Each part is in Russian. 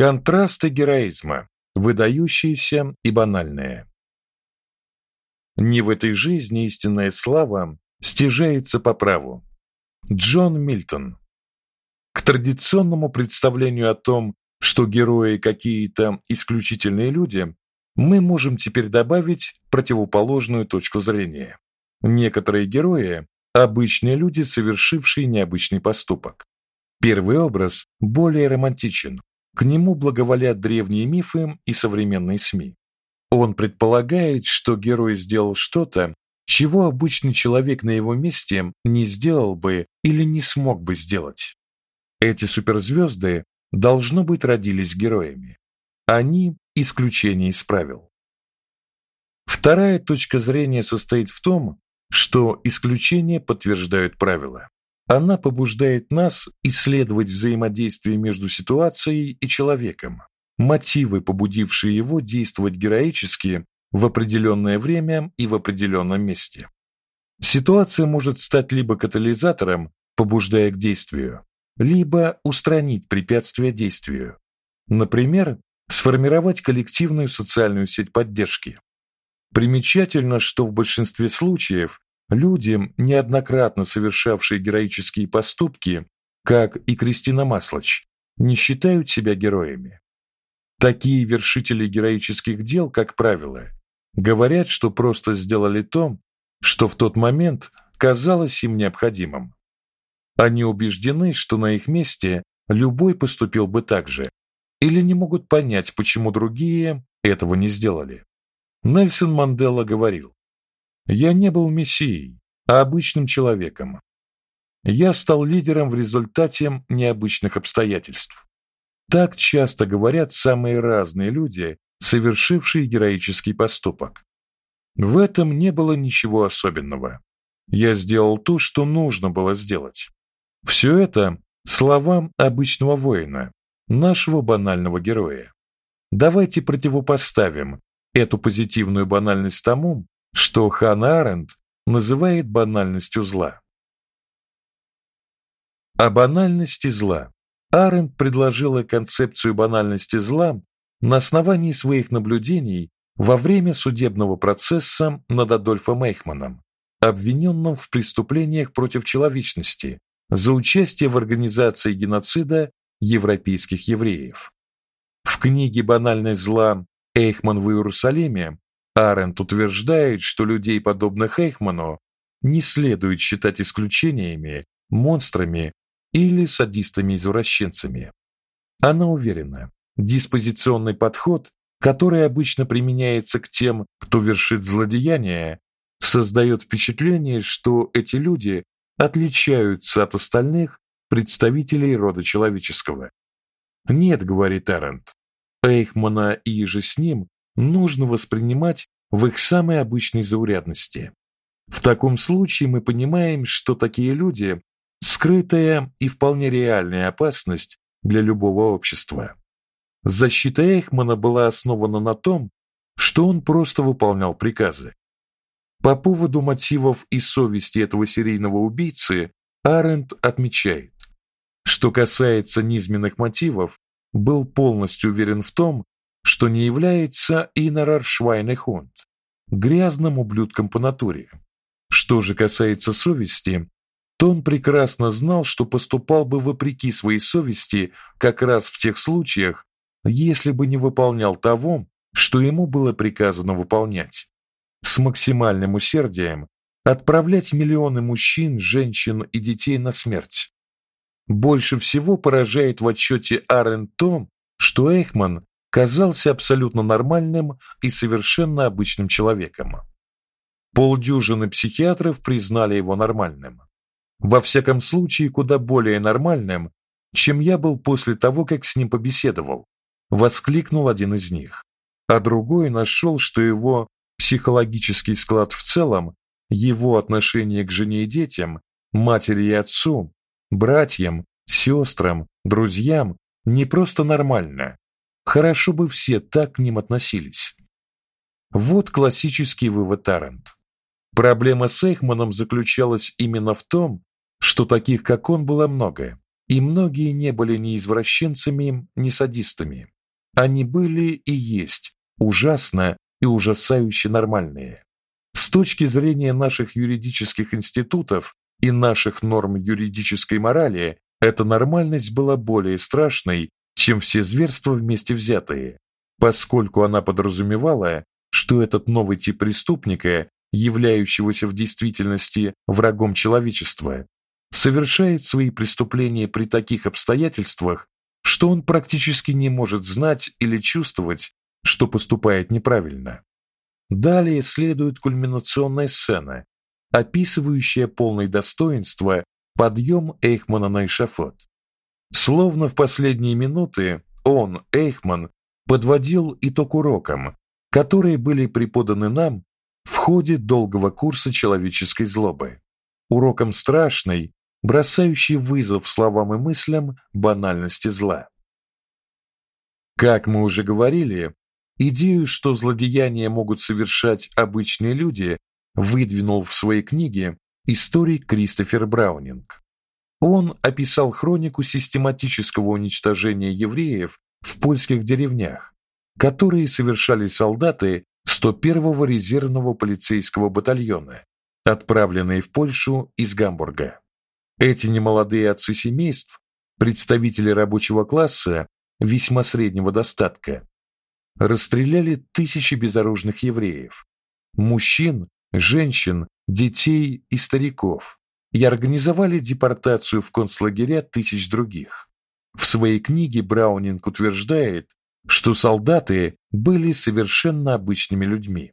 Контрасты героизма, выдающиеся и банальные. Не в этой жизни истинная слава стяжается по праву. Джон Мильтон. К традиционному представлению о том, что герои какие-то исключительные люди, мы можем теперь добавить противоположную точку зрения. Некоторые герои обычные люди, совершившие необычный поступок. Первый образ более романтичен. К нему благоволят древние мифы и современные СМИ. Он предполагает, что герой сделал что-то, чего обычный человек на его месте не сделал бы или не смог бы сделать. Эти суперзвезды должно быть родились героями. Они исключение из правил. Вторая точка зрения состоит в том, что исключения подтверждают правила. Она побуждает нас исследовать взаимодействие между ситуацией и человеком, мотивы, побудившие его действовать героически в определенное время и в определенном месте. Ситуация может стать либо катализатором, побуждая к действию, либо устранить препятствие действию. Например, сформировать коллективную социальную сеть поддержки. Примечательно, что в большинстве случаев люди, неоднократно совершавшие героические поступки, как и Кристина Маслач, не считают себя героями. Такие вершители героических дел, как правило, говорят, что просто сделали то, что в тот момент казалось им необходимым. Они убеждены, что на их месте любой поступил бы так же, или не могут понять, почему другие этого не сделали. Нельсон Мандела говорил: "Я не был мессией, а обычным человеком. Я стал лидером в результате необычных обстоятельств". Так часто говорят самые разные люди, совершившие героический поступок. В этом не было ничего особенного. Я сделал то, что нужно было сделать. Все это слова обычного воина, нашего банального героя. Давайте противопоставим эту позитивную банальность тому, что Ханна Аренд называет банальностью зла. О банальности зла. Аренд предложила концепцию банальности зла на основании своих наблюдений во время судебного процесса над Адольфом Эйхманом, обвиненным в преступлениях против человечности за участие в организации геноцида европейских евреев. В книге Банальность зла Эйхман в Иерусалиме Аренд утверждает, что людей, подобных Эйхману, не следует считать исключениями, монстрами или садистами-извращенцами. Она уверена, диспозиционный подход, который обычно применяется к тем, кто вершит злодеяния, создает впечатление, что эти люди отличаются от остальных представителей рода человеческого. Нет, говорит Эрент. Эйхмана и же с ним нужно воспринимать в их самой обычной заурядности. В таком случае мы понимаем, что такие люди скрытая и вполне реальная опасность для любого общества. Защита Эйхмана была основана на том, что он просто выполнял приказы. По поводу мотивов и совести этого серийного убийцы Аренд отмечает, что касается низменных мотивов, был полностью уверен в том, что не является Инарар Швайнехунд, грязным ублюдком по натуре. Что же касается совести, то он прекрасно знал, что поступал бы вопреки своей совести как раз в тех случаях, если бы не выполнял того, что ему было приказано выполнять с максимальным усердием отправлять миллионы мужчин, женщин и детей на смерть. Больше всего поражает в отчете Арен то, что Эйхман казался абсолютно нормальным и совершенно обычным человеком. Полдюжины психиатров признали его нормальным. Во всяком случае, куда более нормальным, чем я был после того, как с ним побеседовал, воскликнул один из них. А другой нашел, что его психологический склад в целом, его отношение к жене и детям, матери и отцу, братьям, сестрам, друзьям не просто нормально. Хорошо бы все так к ним относились. Вот классический вывод Тарент. Проблема с Эйхманом заключалась именно в том, что таких, как он, было много, и многие не были ни извращенцами, ни садистами. Они были и есть ужасно и ужасающе нормальные. С точки зрения наших юридических институтов и наших норм юридической морали, эта нормальность была более страшной, чем все зверства вместе взятые, поскольку она подразумевала, что этот новый тип преступника, являющегося в действительности врагом человечества, совершает свои преступления при таких обстоятельствах, что он практически не может знать или чувствовать, что поступает неправильно. Далее следует кульминационная сцена, описывающая полное достоинство подъем Эйхмана на эшафот. Словно в последние минуты он, Эйхман, подводил итог урокам, которые были преподаны нам в ходе долгого курса человеческой злобы. Уроком страшной, бросающей вызов словам и мыслям банальности зла. Как мы уже говорили, идею, что злодеяния могут совершать обычные люди, выдвинул в своей книге историк Кристофер Браунинг. Он описал хронику систематического уничтожения евреев в польских деревнях, которые совершали солдаты 101-го резервного полицейского батальона, отправленные в Польшу из Гамбурга. Эти немолодые отцы семейств, представители рабочего класса весьма среднего достатка, расстреляли тысячи безоружных евреев, мужчин, женщин, детей и стариков, и организовали депортацию в концлагеря тысяч других. В своей книге Браунинг утверждает, что солдаты были совершенно обычными людьми.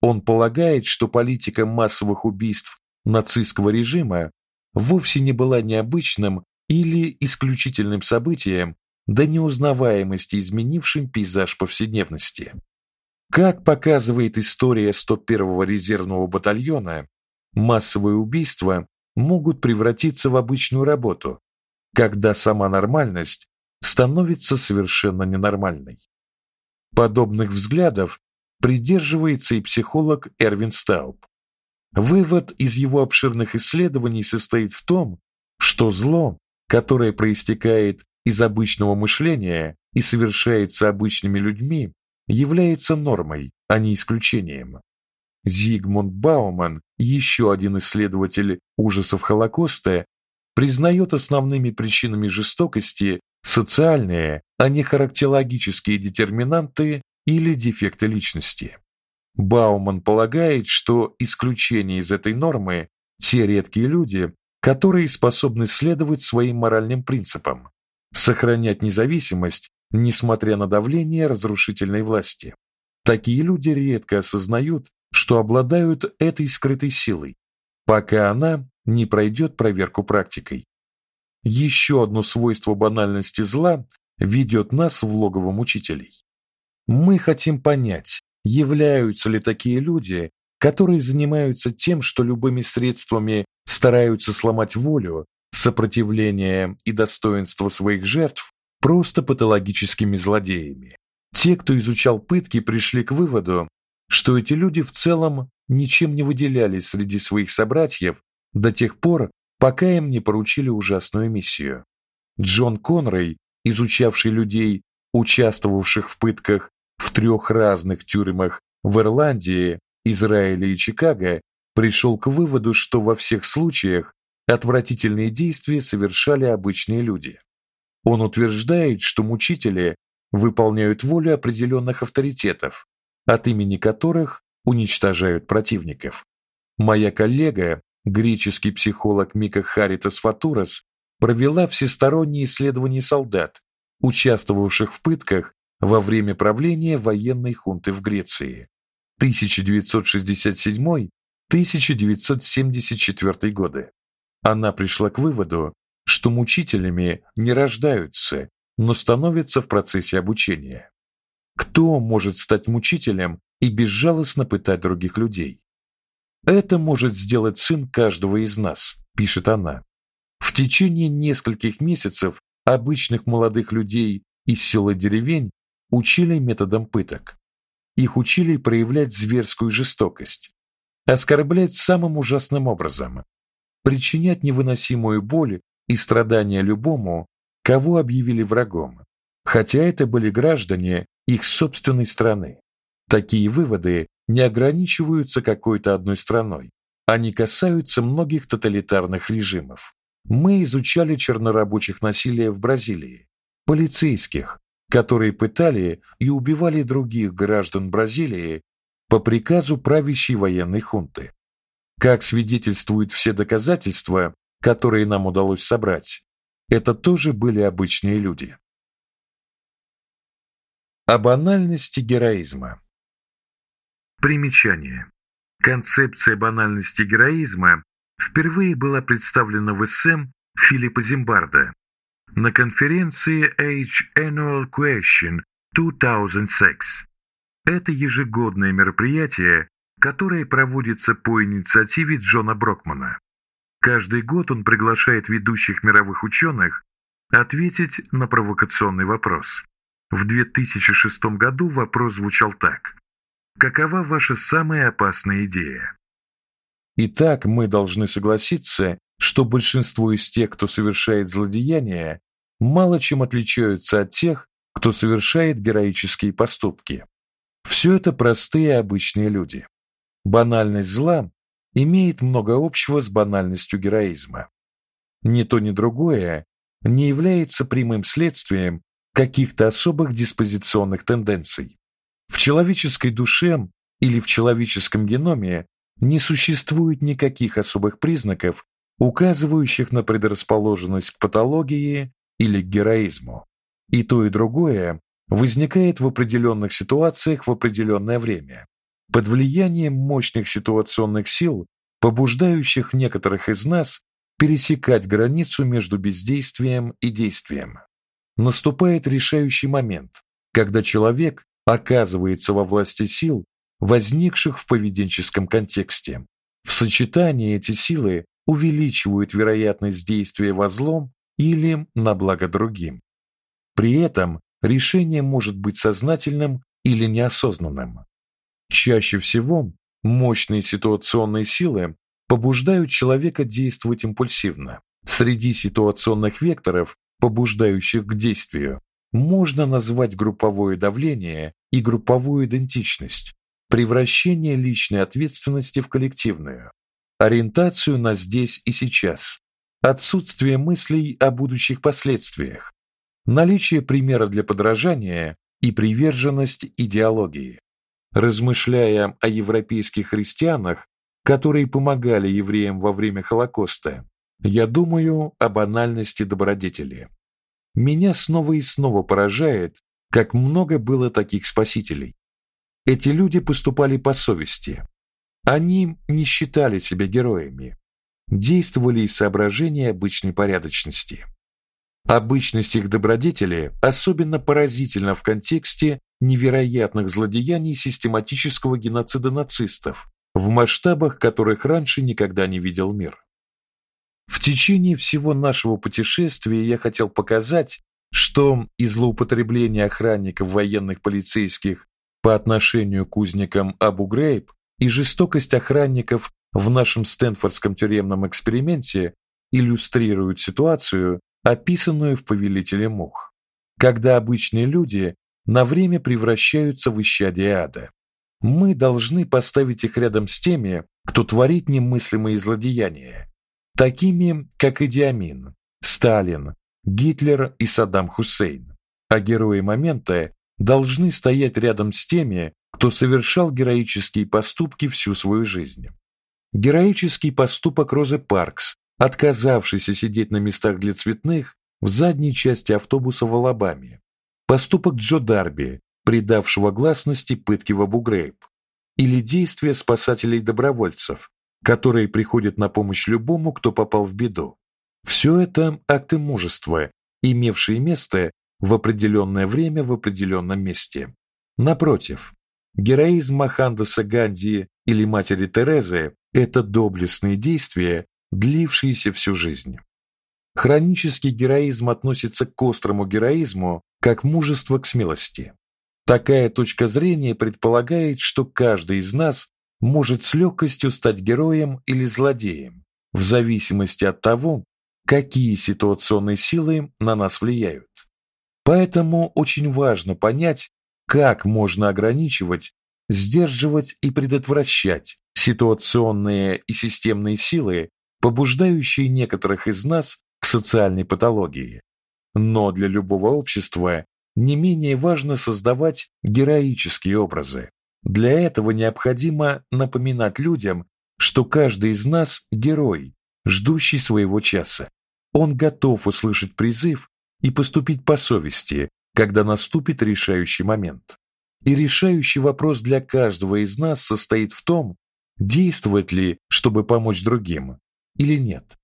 Он полагает, что политика массовых убийств нацистского режима вовсе не была необычным или исключительным событием, до неузнаваемости изменившим пейзаж повседневности. Как показывает история 101-го резервного батальона, массовые убийства могут превратиться в обычную работу, когда сама нормальность становится совершенно ненормальной. Подобных взглядов придерживается и психолог Эрвин Стауб. Вывод из его обширных исследований состоит в том, что зло, которое проистекает из обычного мышления и совершается обычными людьми, является нормой, а не исключением. Зигмунд Бауман, еще один исследователь ужасов Холокоста, признает основными причинами жестокости социальные, а не характерологические детерминанты или дефекты личности. Бауман полагает, что исключение из этой нормы те редкие люди, которые способны следовать своим моральным принципам, сохранять независимость, несмотря на давление разрушительной власти. Такие люди редко осознают, что обладают этой скрытой силой, пока она не пройдет проверку практикой. Еще одно свойство банальности зла ведет нас в логово мучителей. Мы хотим понять, являются ли такие люди, которые занимаются тем, что любыми средствами стараются сломать волю сопротивление и достоинство своих жертв просто патологическими злодеями. Те, кто изучал пытки, пришли к выводу, что эти люди в целом ничем не выделялись среди своих собратьев до тех пор, пока им не поручили ужасную миссию. Джон Конрей, изучавший людей, участвовавших в пытках в трех разных тюрьмах в Ирландии, Израиле и Чикаго, пришел к выводу, что во всех случаях Отвратительные действия совершали обычные люди. Он утверждает, что мучители выполняют волю определенных авторитетов, от имени которых уничтожают противников. Моя коллега, греческий психолог Мика Харитас Фатурас, провела всесторонние исследования солдат, участвовавших в пытках во время правления военной хунты в Греции. 1967-1974 годы. Она пришла к выводу, что мучителями не рождаются, но становятся в процессе обучения. Кто может стать мучителем и безжалостно пытать других людей? Это может сделать сын каждого из нас, пишет она. В течение нескольких месяцев обычных молодых людей из сел и деревень учили методам пыток. Их учили проявлять зверскую жестокость, оскорблять самым ужасным образом, причинять невыносимую боль и страдания любому, кого объявили врагом, хотя это были граждане их собственной страны. Такие выводы не ограничиваются какой-то одной страной. Они касаются многих тоталитарных режимов. Мы изучали чернорабочих насилия в Бразилии, полицейских, которые пытали и убивали других граждан Бразилии по приказу правящей военной хунты. Как свидетельствуют все доказательства, которые нам удалось собрать, это тоже были обычные люди. О банальности героизма. Примечание. Концепция банальности героизма впервые была представлена в эссе Филиппа Зимбарда на конференции Age Annual Question 2006. Это ежегодное мероприятие, которое проводится по инициативе Джона Брокмана. Каждый год он приглашает ведущих мировых ученых ответить на провокационный вопрос. В 2006 году вопрос звучал так: Какова ваша самая опасная идея? Итак, мы должны согласиться, что большинство из тех, кто совершает злодеяния, мало чем отличаются от тех, кто совершает героические поступки. Все это простые обычные люди. Банальность зла имеет много общего с банальностью героизма. Ни то, ни другое не является прямым следствием каких-то особых диспозиционных тенденций. В человеческой душе или в человеческом геноме не существует никаких особых признаков, указывающих на предрасположенность к патологии или к героизму. И то, и другое возникает в определенных ситуациях в определенное время, под влиянием мощных ситуационных сил, побуждающих некоторых из нас пересекать границу между бездействием и действием. Наступает решающий момент, когда человек оказывается во власти сил, возникших в поведенческом контексте. В сочетании эти силы увеличивают вероятность действия во злом или на благо другим. При этом решение может быть сознательным или неосознанным. Чаще всего мощные ситуационные силы побуждают человека действовать импульсивно. Среди ситуационных векторов, побуждающих к действию, можно назвать групповое давление и групповую идентичность, превращение личной ответственности в коллективную, ориентацию на здесь и сейчас, отсутствие мыслей о будущих последствиях, наличие примера для подражания и приверженность идеологии. Размышляя о европейских христианах, которые помогали евреям во время Холокоста, я думаю о банальности добродетели. Меня снова и снова поражает, как много было таких спасителей. Эти люди поступали по совести. Они не считали себя героями, действовали из соображений обычной порядочности. Обычность их добродетели особенно поразительна в контексте невероятных злодеяний систематического геноцида нацистов, в масштабах которых раньше никогда не видел мир. В течение всего нашего путешествия я хотел показать, что и злоупотребление охранников военных полицейских по отношению к узникам Абу-Грейб и жестокость охранников в нашем Стэнфордском тюремном эксперименте иллюстрируют ситуацию, описанную в Повелителе мух, когда обычные люди на время превращаются в исчадие ада. Мы должны поставить их рядом с теми, кто творит немыслимые злодеяния, такими как Иди Амин, Сталин, Гитлер и Саддам Хусейн. А герои момента должны стоять рядом с теми, кто совершал героические поступки всю свою жизнь. Героический поступок Розы Паркс, отказавшейся сидеть на местах для цветных в задней части автобуса в Алабаме. Поступок Джо Дарби, придавшего гласности пытки в Абу-Грейб. Или действия спасателей-добровольцев, которые приходят на помощь любому, кто попал в беду. Все это акты мужества, имевшие место в определенное время в определенном месте. Напротив, героизм Махандаса Ганди или матери Терезы это доблестные действия, длившиеся всю жизнь. Хронический героизм относится к острому героизму как мужество к смелости. Такая точка зрения предполагает, что каждый из нас может с легкостью стать героем или злодеем, в зависимости от того, какие ситуационные силы на нас влияют. Поэтому очень важно понять, как можно ограничивать, сдерживать и предотвращать ситуационные и системные силы, побуждающие некоторых из нас к социальной патологии. Но для любого общества не менее важно создавать героические образы. Для этого необходимо напоминать людям, что каждый из нас герой, ждущий своего часа. Он готов услышать призыв и поступить по совести, когда наступит решающий момент. И решающий вопрос для каждого из нас состоит в том, действовать ли, чтобы помочь другим, или нет.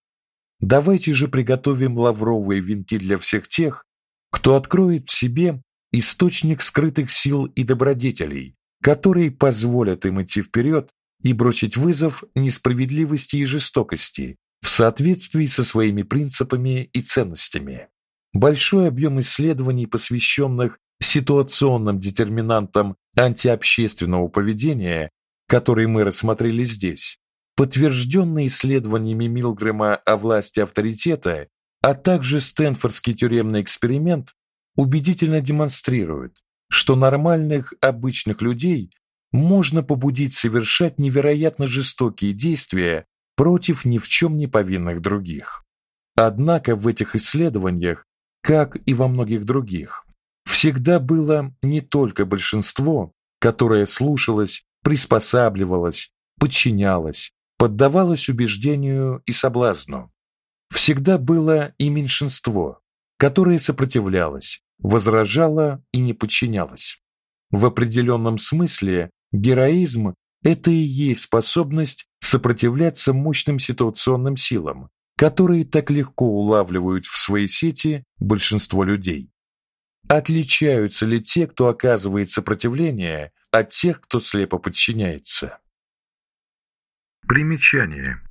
Давайте же приготовим лавровые венки для всех тех, кто откроет в себе источник скрытых сил и добродетелей, которые позволят им идти вперед и бросить вызов несправедливости и жестокости в соответствии со своими принципами и ценностями. Большой объем исследований, посвященных ситуационным детерминантам антиобщественного поведения, которые мы рассмотрели здесь, подтвержденный исследованиями Милгрэма о власти авторитета, а также Стэнфордский тюремный эксперимент убедительно демонстрируют, что нормальных обычных людей можно побудить совершать невероятно жестокие действия против ни в чем не повинных других. Однако в этих исследованиях, как и во многих других, всегда было не только большинство, которое слушалось, приспосабливалось, подчинялось, поддавалось убеждению и соблазну. Всегда было и меньшинство, которое сопротивлялось, возражало и не подчинялось. В определенном смысле героизм это и есть способность сопротивляться мощным ситуационным силам, которые так легко улавливают в свои сети большинство людей. Отличаются ли те, кто оказывает сопротивление, от тех, кто слепо подчиняется? Примечание.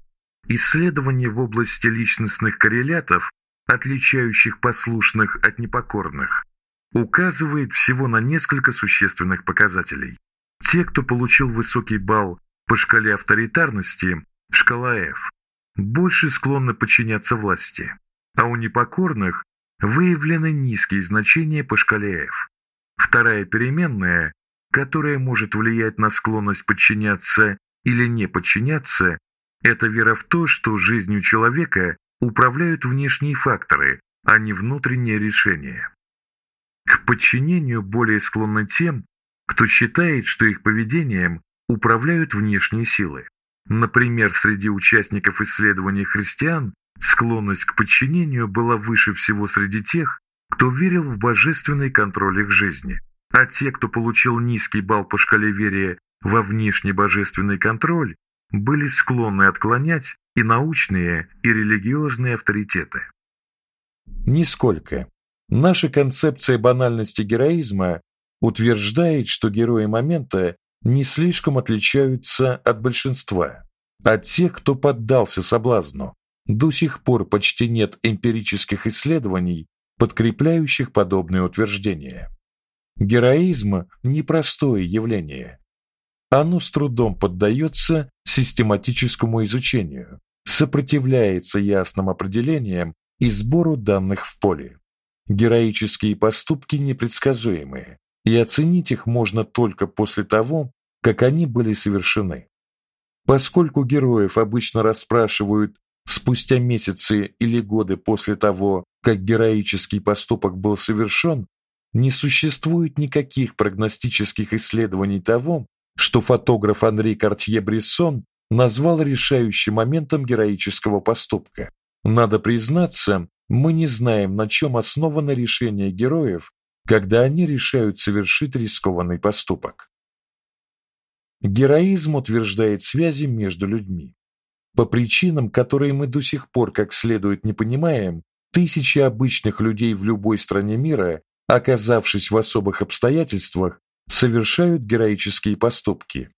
Исследования в области личностных коррелятов, отличающих послушных от непокорных, указывает всего на несколько существенных показателей. Те, кто получил высокий балл по шкале авторитарности, шкала F, больше склонны подчиняться власти, а у непокорных выявлены низкие значения по шкале F. Вторая переменная, которая может влиять на склонность подчиняться или не подчиняться, это вера в то, что жизнью человека управляют внешние факторы, а не внутренние решения. К подчинению более склонны тем, кто считает, что их поведением управляют внешние силы. Например, среди участников исследований христиан склонность к подчинению была выше всего среди тех, кто верил в божественный контроль их жизни. А те, кто получил низкий балл по шкале верия во внешний божественный контроль, были склонны отклонять и научные, и религиозные авторитеты. Нисколько. Наша концепция банальности героизма утверждает, что герои момента не слишком отличаются от большинства, от тех, кто поддался соблазну. До сих пор почти нет эмпирических исследований, подкрепляющих подобные утверждения. Героизм непростое явление. Оно с трудом поддается систематическому изучению, сопротивляется ясным определениям и сбору данных в поле. Героические поступки непредсказуемые, и оценить их можно только после того, как они были совершены. Поскольку героев обычно расспрашивают спустя месяцы или годы после того, как героический поступок был совершен, не существует никаких прогностических исследований того, что фотограф Анри Картье-Брессон назвал решающим моментом героического поступка. Надо признаться, мы не знаем, на чем основано решение героев когда они решают совершить рискованный поступок. Героизм утверждает связи между людьми. По причинам, которые мы до сих пор как следует не понимаем, тысячи обычных людей в любой стране мира, оказавшись в особых обстоятельствах, совершают героические поступки.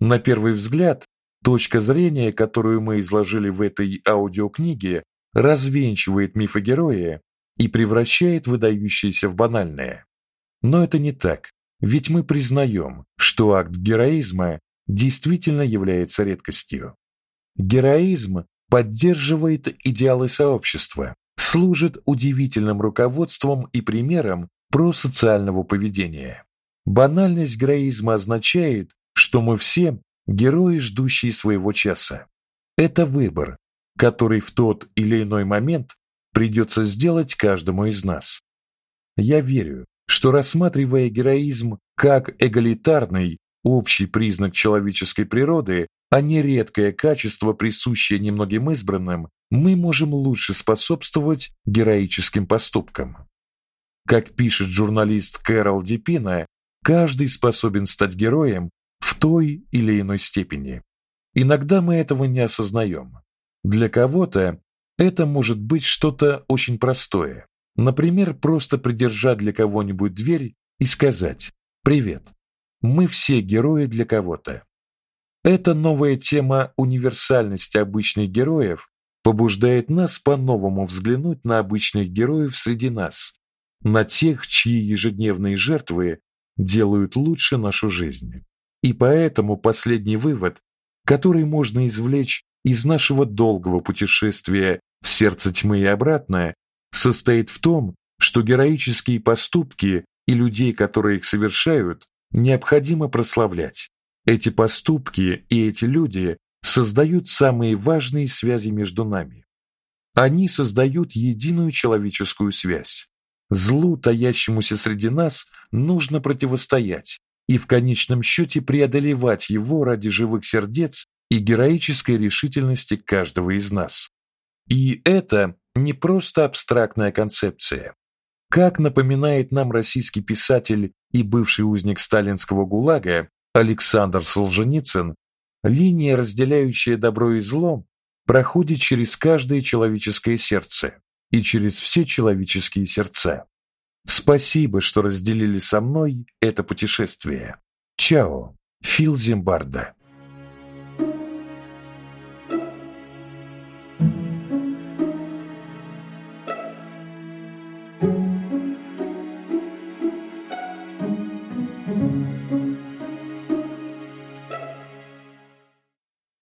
На первый взгляд, точка зрения, которую мы изложили в этой аудиокниге, развенчивает миф о герое и превращает выдающееся в банальное. Но это не так, ведь мы признаем, что акт героизма действительно является редкостью. Героизм поддерживает идеалы сообщества, служит удивительным руководством и примером просоциального поведения. Банальность героизма означает, что мы все герои, ждущие своего часа. Это выбор, который в тот или иной момент придется сделать каждому из нас. Я верю, что рассматривая героизм как эгалитарный, общий признак человеческой природы, а не редкое качество, присущее немногим избранным, мы можем лучше способствовать героическим поступкам. Как пишет журналист Кэрол Дипина, каждый способен стать героем в той или иной степени. Иногда мы этого не осознаем. Для кого-то это может быть что-то очень простое. Например, просто придержать для кого-нибудь дверь и сказать: "Привет. Мы все герои для кого-то". Эта новая тема универсальности обычных героев побуждает нас по-новому взглянуть на обычных героев среди нас, на тех, чьи ежедневные жертвы делают лучше нашу жизнь. И поэтому последний вывод, который можно извлечь из нашего долгого путешествия в сердце тьмы и обратно, состоит в том, что героические поступки и людей, которые их совершают, необходимо прославлять. Эти поступки и эти люди создают самые важные связи между нами. Они создают единую человеческую связь. Злу, таящемуся среди нас, нужно противостоять и в конечном счете преодолевать его ради живых сердец и героической решительности каждого из нас. И это не просто абстрактная концепция. Как напоминает нам российский писатель и бывший узник сталинского ГУЛАГа Александр Солженицын, Линия, разделяющая добро и зло, проходит через каждое человеческое сердце и через все человеческие сердца. Спасибо, что разделили со мной это путешествие. Чао, Фил Зимбарда.